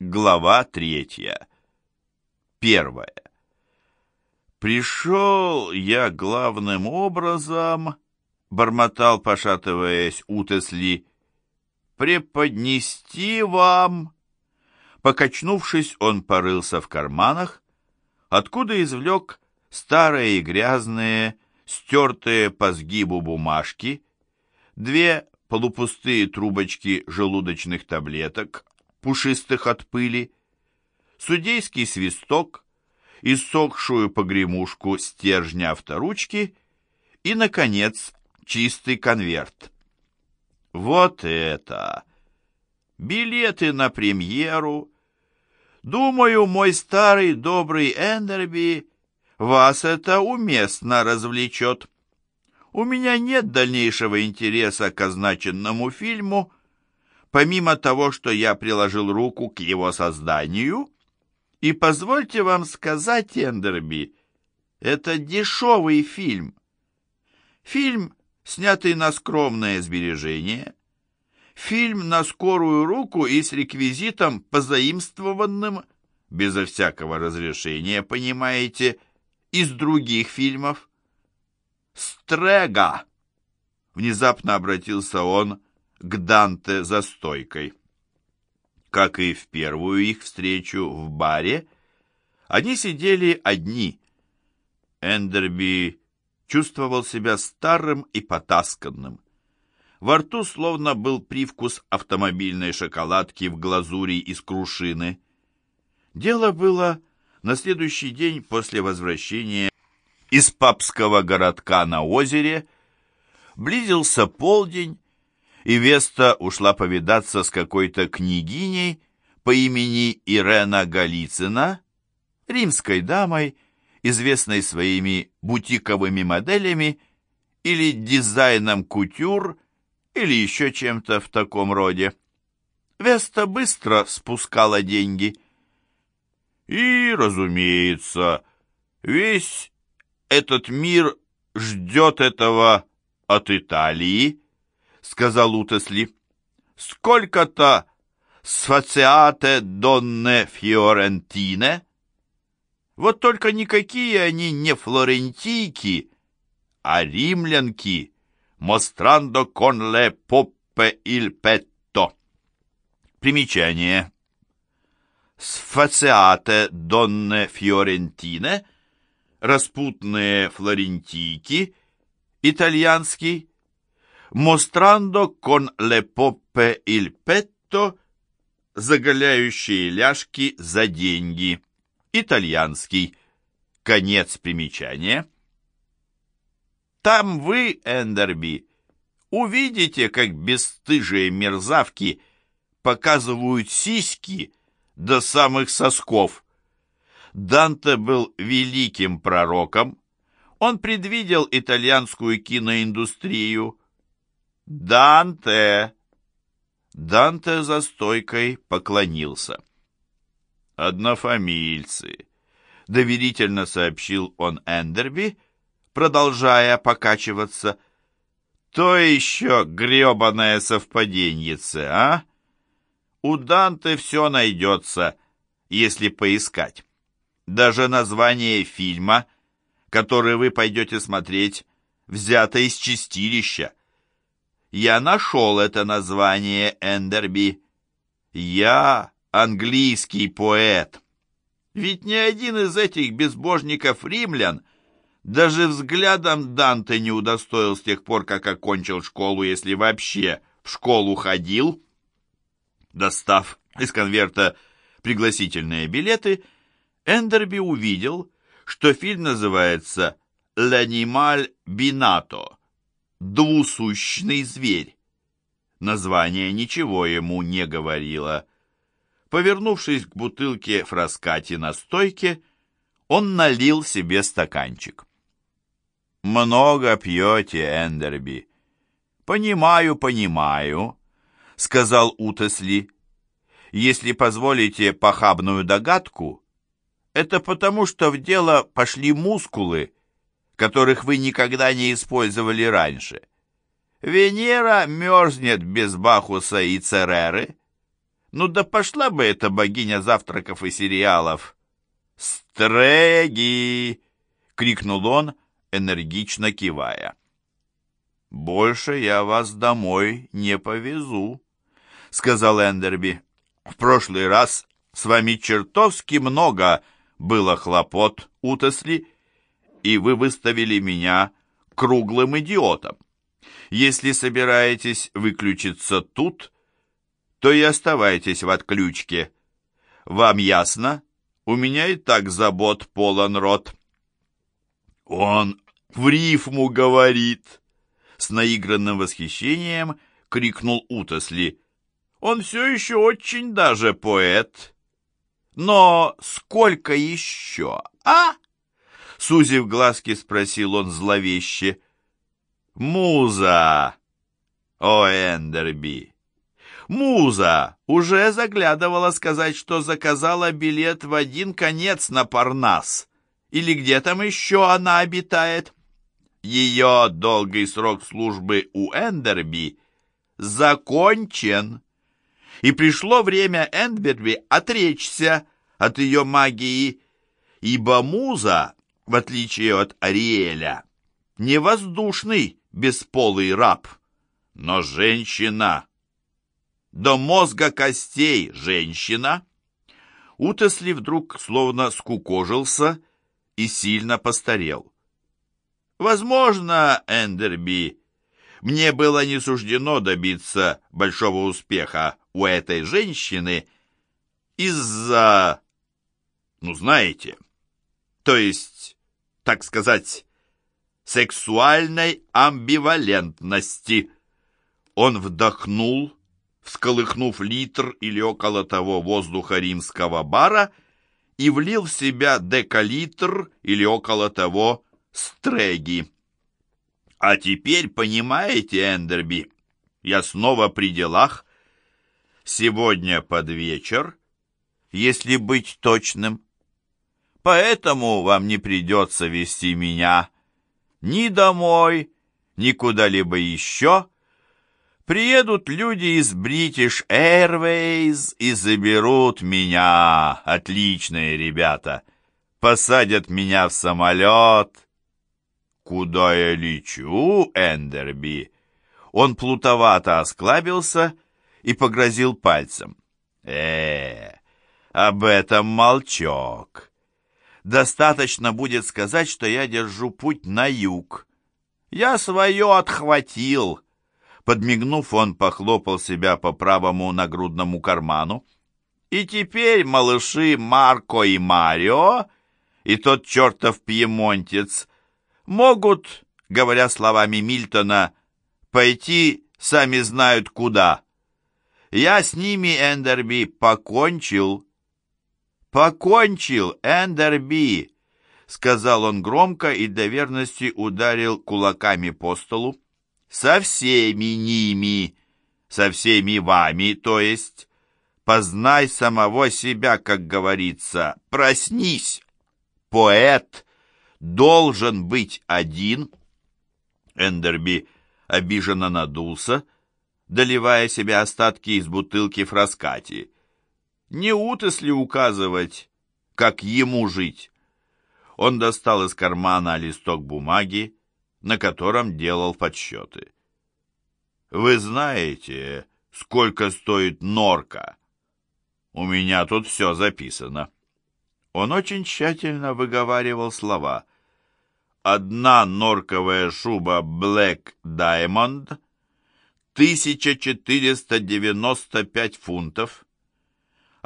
Глава третья. Первая. «Пришел я главным образом», — бормотал, пошатываясь, Утесли, — «преподнести вам...» Покачнувшись, он порылся в карманах, откуда извлек старые и грязные, стертые по сгибу бумажки, две полупустые трубочки желудочных таблеток, пушистых от пыли, судейский свисток, иссохшую погремушку стержня авторучки и, наконец, чистый конверт. Вот это! Билеты на премьеру. Думаю, мой старый добрый Эндерби, вас это уместно развлечет. У меня нет дальнейшего интереса к означенному фильму, помимо того, что я приложил руку к его созданию, и позвольте вам сказать, Эндерби, это дешевый фильм. Фильм, снятый на скромное сбережение, фильм на скорую руку и с реквизитом, позаимствованным, безо всякого разрешения, понимаете, из других фильмов. «Стрега!» Внезапно обратился он к Данте за стойкой. Как и в первую их встречу в баре, они сидели одни. Эндерби чувствовал себя старым и потасканным. Во рту словно был привкус автомобильной шоколадки в глазури из крушины. Дело было на следующий день после возвращения из папского городка на озере. Близился полдень, и Веста ушла повидаться с какой-то княгиней по имени Ирена Голицына, римской дамой, известной своими бутиковыми моделями или дизайном кутюр, или еще чем-то в таком роде. Веста быстро спускала деньги. И, разумеется, весь этот мир ждет этого от Италии, сказал Утесли. «Сколько-то сфациате донне фиорентине?» Вот только никакие они не флорентийки, а римлянки, мострандо кон ле поппе иль петто. Примечание. Сфациате донне фиорентине, распутные флорентийки, итальянский, Mostrando con le poppe il petto, заголяющие ляжки за деньги. Итальянский. Конец примечания. Там вы, Эндерби, увидите, как бесстыжие мерзавки показывают сиськи до самых сосков. Данте был великим пророком. Он предвидел итальянскую киноиндустрию, «Данте!» Данте за стойкой поклонился. «Однофамильцы», — доверительно сообщил он Эндерби, продолжая покачиваться. «То еще гребаное совпаденьице, а? У Данте все найдется, если поискать. Даже название фильма, который вы пойдете смотреть, взято из чистилища. Я нашел это название, Эндерби. Я английский поэт. Ведь ни один из этих безбожников римлян даже взглядом Данте не удостоил с тех пор, как окончил школу, если вообще в школу ходил. Достав из конверта пригласительные билеты, Эндерби увидел, что фильм называется «L'animal binato» двусущный зверь. Название ничего ему не говорило. Повернувшись к бутылке фраскати на стойке, он налил себе стаканчик. «Много пьете, Эндерби». «Понимаю, понимаю», — сказал Утесли. «Если позволите похабную догадку, это потому, что в дело пошли мускулы, которых вы никогда не использовали раньше. Венера мерзнет без Бахуса и Цереры. Ну да пошла бы эта богиня завтраков и сериалов. «Стреги!» — крикнул он, энергично кивая. «Больше я вас домой не повезу», — сказал Эндерби. «В прошлый раз с вами чертовски много было хлопот, Утесли, и вы выставили меня круглым идиотом. Если собираетесь выключиться тут, то и оставайтесь в отключке. Вам ясно? У меня и так забот полон рот». «Он в рифму говорит!» С наигранным восхищением крикнул Утосли. «Он все еще очень даже поэт!» «Но сколько еще, а?» Сузив глазки, спросил он зловеще. «Муза!» «О, Эндерби!» Муза уже заглядывала сказать, что заказала билет в один конец на Парнас. Или где там еще она обитает? Ее долгий срок службы у Эндерби закончен. И пришло время Эндерби отречься от ее магии, ибо Муза, в отличие от Ариэля, не воздушный бесполый раб, но женщина. До мозга костей женщина. Утесли вдруг словно скукожился и сильно постарел. Возможно, Эндерби, мне было не суждено добиться большого успеха у этой женщины из-за... ну, знаете, то есть, так сказать, сексуальной амбивалентности. Он вдохнул, всколыхнув литр или около того воздуха римского бара и влил в себя декалитр или около того стреги. А теперь, понимаете, Эндерби, я снова при делах. Сегодня под вечер, если быть точным. Поэтому вам не придется вести меня ни домой, ни куда-либо еще. Приедут люди из British Airways и заберут меня, отличные ребята. Посадят меня в самолет, «Куда я лечу, Эндерби?» Он плутовато осклабился и погрозил пальцем. э об этом молчок. Достаточно будет сказать, что я держу путь на юг. Я свое отхватил». Подмигнув, он похлопал себя по правому нагрудному карману. «И теперь малыши Марко и Марио и тот чертов пьемонтец могут, говоря словами Мильтона, пойти сами знают куда. Я с ними, Эндерби, покончил. Покончил, Эндерби, сказал он громко и для верности ударил кулаками по столу. Со всеми ними, со всеми вами, то есть. Познай самого себя, как говорится. Проснись, поэт должен быть один. Эндерби обиженно надулся, доливая себе остатки из бутылки фраскати. Не утосли указывать, как ему жить. Он достал из кармана листок бумаги, на котором делал подсчеты. «Вы знаете, сколько стоит норка? У меня тут все записано». Он очень тщательно выговаривал слова. Одна норковая шуба Black Diamond — 1495 фунтов.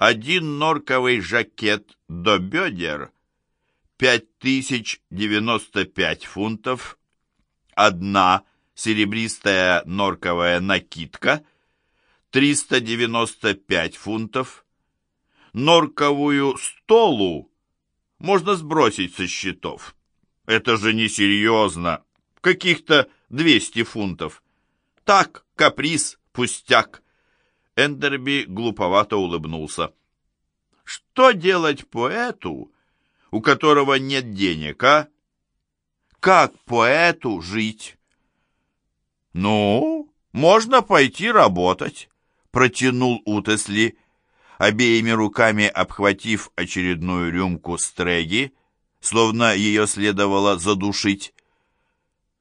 Один норковый жакет до бедер — 5095 фунтов. Одна серебристая норковая накидка — 395 фунтов норковую столу можно сбросить со счетов. Это же несерьезно. Каких-то 200 фунтов. Так, каприз, пустяк. Эндерби глуповато улыбнулся. Что делать поэту, у которого нет денег, а? Как поэту жить? Ну, можно пойти работать, протянул Утесли. обеими руками обхватив очередную рюмку стреги, словно ее следовало задушить.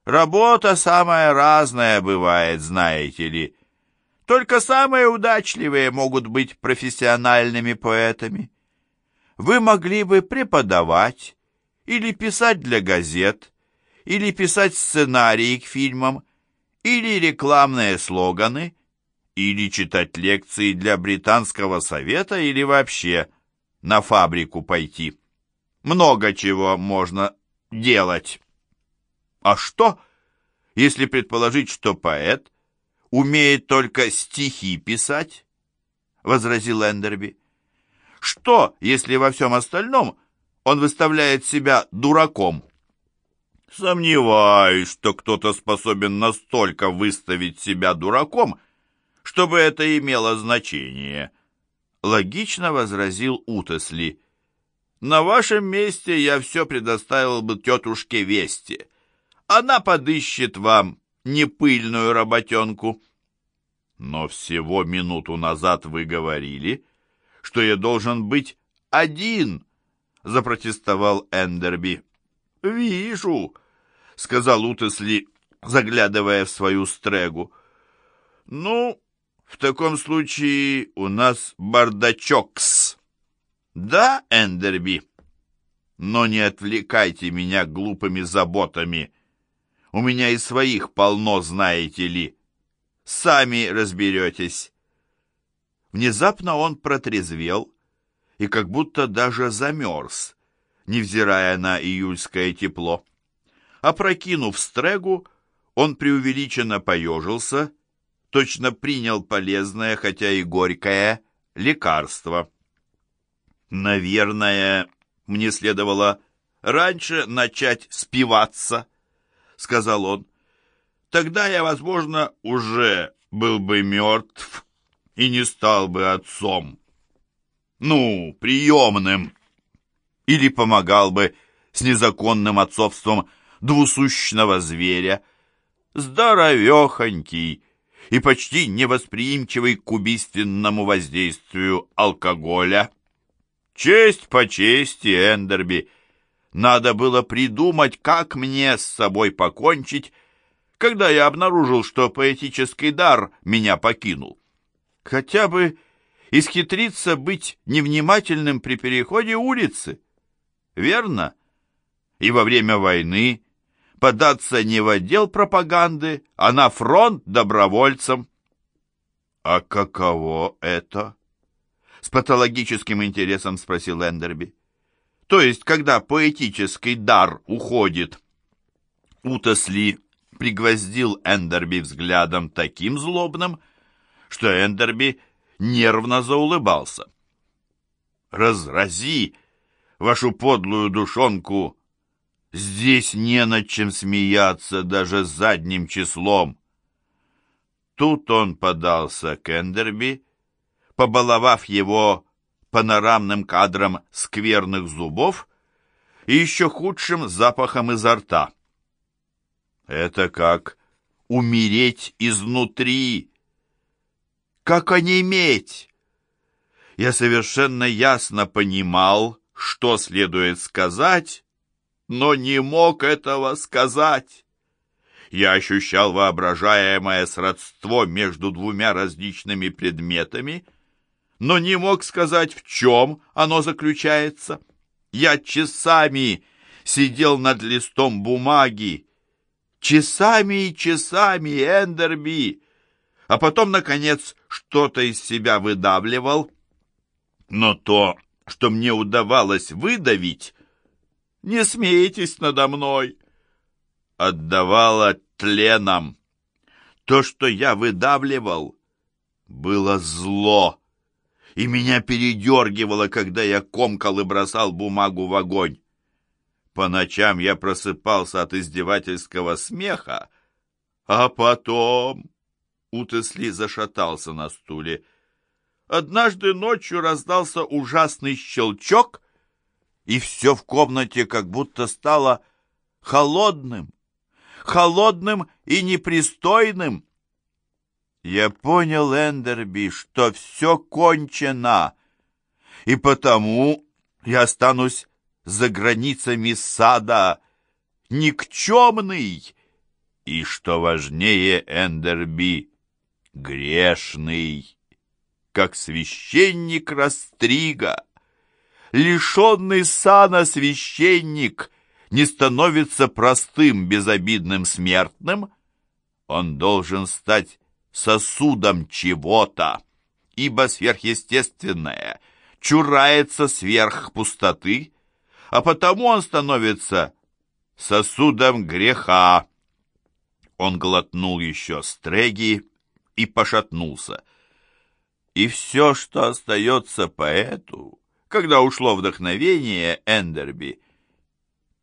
«Работа самая разная бывает, знаете ли. Только самые удачливые могут быть профессиональными поэтами. Вы могли бы преподавать или писать для газет, или писать сценарии к фильмам, или рекламные слоганы, или читать лекции для британского совета, или вообще на фабрику пойти. Много чего можно делать. А что, если предположить, что поэт умеет только стихи писать? Возразил Эндерби. Что, если во всем остальном он выставляет себя дураком? Сомневаюсь, что кто-то способен настолько выставить себя дураком, чтобы это имело значение. Логично возразил Утесли. На вашем месте я все предоставил бы тетушке Вести. Она подыщет вам непыльную работенку. Но всего минуту назад вы говорили, что я должен быть один, запротестовал Эндерби. Вижу, сказал Утесли, заглядывая в свою стрегу. Ну, в таком случае у нас бардачокс. Да, Эндерби? Но не отвлекайте меня глупыми заботами. У меня и своих полно, знаете ли. Сами разберетесь. Внезапно он протрезвел и как будто даже замерз, невзирая на июльское тепло. Опрокинув стрегу, он преувеличенно поежился, точно принял полезное, хотя и горькое, лекарство. «Наверное, мне следовало раньше начать спиваться», — сказал он. «Тогда я, возможно, уже был бы мертв и не стал бы отцом. Ну, приемным. Или помогал бы с незаконным отцовством двусущного зверя. Здоровехонький и почти невосприимчивый к убийственному воздействию алкоголя. Честь по чести, Эндерби. Надо было придумать, как мне с собой покончить, когда я обнаружил, что поэтический дар меня покинул. Хотя бы исхитриться быть невнимательным при переходе улицы. Верно? И во время войны податься не в отдел пропаганды, а на фронт добровольцем. А каково это? С патологическим интересом спросил Эндерби. То есть, когда поэтический дар уходит. Утосли пригвоздил Эндерби взглядом таким злобным, что Эндерби нервно заулыбался. «Разрази вашу подлую душонку Здесь не над чем смеяться даже задним числом. Тут он подался к Эндерби, побаловав его панорамным кадром скверных зубов и еще худшим запахом изо рта. Это как умереть изнутри, как онеметь. Я совершенно ясно понимал, что следует сказать, но не мог этого сказать. Я ощущал воображаемое сродство между двумя различными предметами, но не мог сказать, в чем оно заключается. Я часами сидел над листом бумаги, часами и часами, Эндерби, а потом, наконец, что-то из себя выдавливал. Но то, что мне удавалось выдавить, не смейтесь надо мной!» Отдавала тленом. То, что я выдавливал, было зло, и меня передергивало, когда я комкал и бросал бумагу в огонь. По ночам я просыпался от издевательского смеха, а потом... Утесли зашатался на стуле. Однажды ночью раздался ужасный щелчок, и все в комнате как будто стало холодным, холодным и непристойным. Я понял, Эндерби, что все кончено, и потому я останусь за границами сада никчемный и, что важнее, Эндерби, грешный, как священник Растрига. Лишенный сана священник не становится простым безобидным смертным, он должен стать сосудом чего-то, ибо сверхъестественное чурается сверх пустоты, а потому он становится сосудом греха. Он глотнул еще стреги и пошатнулся. И все, что остается поэту, когда ушло вдохновение Эндерби,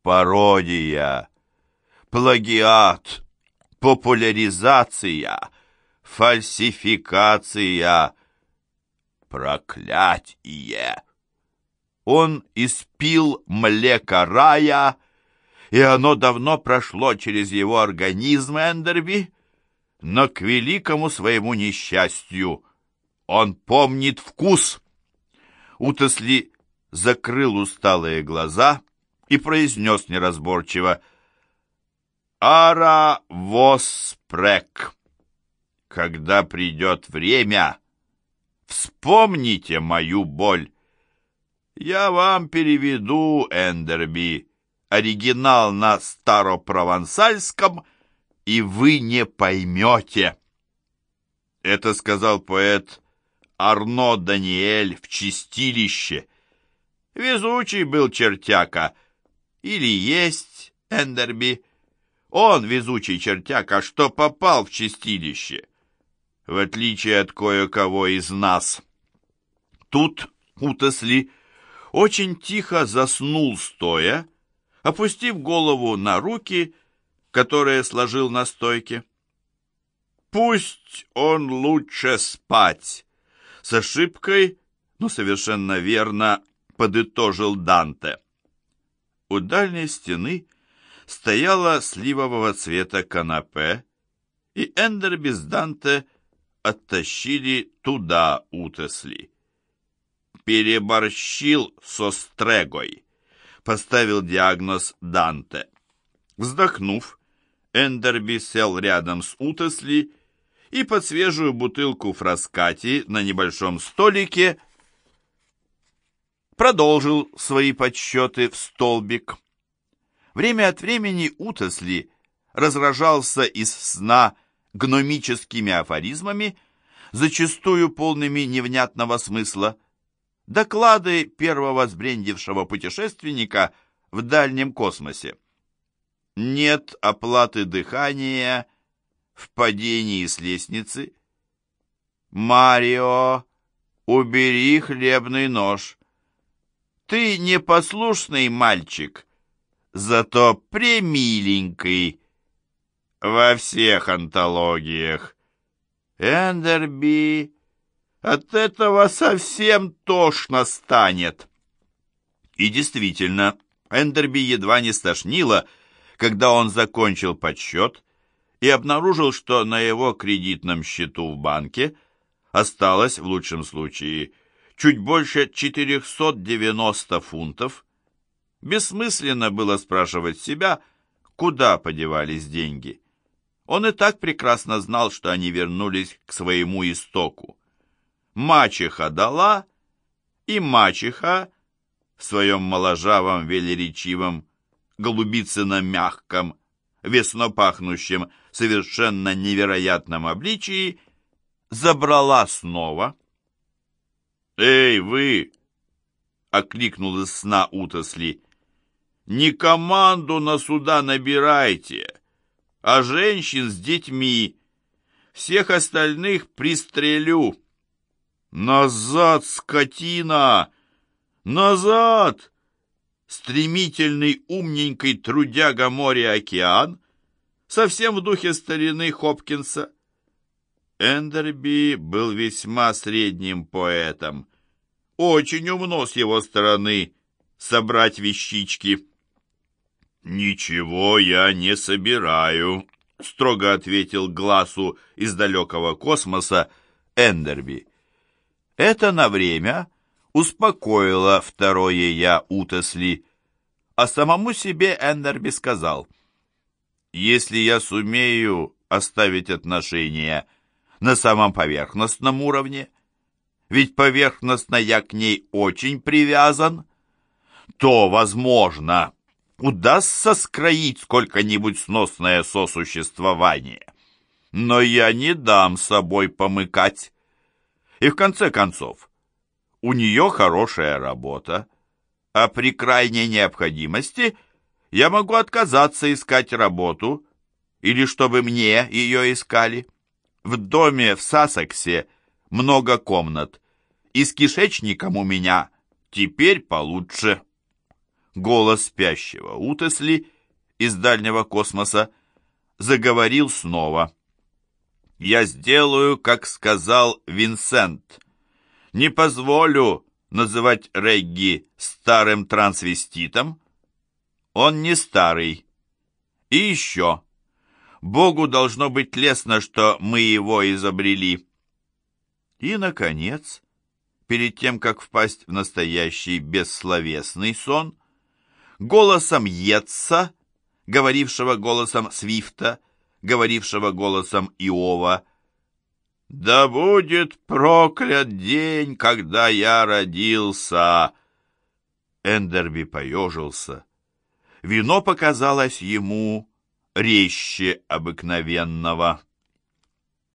пародия, плагиат, популяризация, фальсификация, проклятие. Он испил млеко рая, и оно давно прошло через его организм Эндерби, но к великому своему несчастью он помнит вкус. Утосли закрыл усталые глаза и произнес неразборчиво «Ара воспрек». Когда придет время, вспомните мою боль. Я вам переведу, Эндерби, оригинал на старопровансальском, и вы не поймете. Это сказал поэт Арно Даниэль в чистилище. Везучий был чертяка. Или есть Эндерби. Он везучий чертяка, что попал в чистилище в отличие от кое-кого из нас. Тут Утесли очень тихо заснул стоя, опустив голову на руки, которые сложил на стойке. «Пусть он лучше спать!» С ошибкой, но совершенно верно, подытожил Данте. У дальней стены стояла сливового цвета канапе, и Эндерби с Данте – оттащили туда Утесли. Переборщил со стрегой, поставил диагноз Данте. Вздохнув, Эндерби сел рядом с Утесли и под свежую бутылку фраскати на небольшом столике продолжил свои подсчеты в столбик. Время от времени Утесли разражался из сна гномическими афоризмами, зачастую полными невнятного смысла, доклады первого сбрендившего путешественника в дальнем космосе. Нет оплаты дыхания в падении с лестницы. «Марио, убери хлебный нож. Ты непослушный мальчик, зато премиленький» во всех антологиях. Эндерби, от этого совсем тошно станет. И действительно, Эндерби едва не стошнило, когда он закончил подсчет и обнаружил, что на его кредитном счету в банке осталось, в лучшем случае, чуть больше 490 фунтов. Бессмысленно было спрашивать себя, куда подевались деньги. Он и так прекрасно знал, что они вернулись к своему истоку. Мачеха дала, и мачеха в своем моложавом, велеречивом, голубицыно-мягком, весно пахнущем, совершенно невероятном обличии забрала снова. «Эй, вы!» — окликнул из сна Утосли. «Не команду на суда набирайте!» А женщин с детьми. Всех остальных пристрелю. Назад, скотина! Назад! Стремительный, умненький трудяга море-океан, совсем в духе старины Хопкинса. Эндерби был весьма средним поэтом. Очень умно с его стороны собрать вещички. «Ничего я не собираю», — строго ответил глазу из далекого космоса Эндерби. Это на время успокоило второе «я» Утесли, а самому себе Эндерби сказал, «Если я сумею оставить отношения на самом поверхностном уровне, ведь поверхностно я к ней очень привязан, то, возможно, удастся скроить сколько-нибудь сносное сосуществование. Но я не дам собой помыкать. И в конце концов, у нее хорошая работа, а при крайней необходимости я могу отказаться искать работу или чтобы мне ее искали. В доме в Сассексе много комнат, и с кишечником у меня теперь получше. Голос спящего Утесли из дальнего космоса заговорил снова. «Я сделаю, как сказал Винсент. Не позволю называть Регги старым трансвеститом. Он не старый. И еще. Богу должно быть лестно, что мы его изобрели». И, наконец, перед тем, как впасть в настоящий бессловесный сон, голосом Йетса, говорившего голосом Свифта, говорившего голосом Иова, «Да будет проклят день, когда я родился!» Эндерби поежился. Вино показалось ему резче обыкновенного.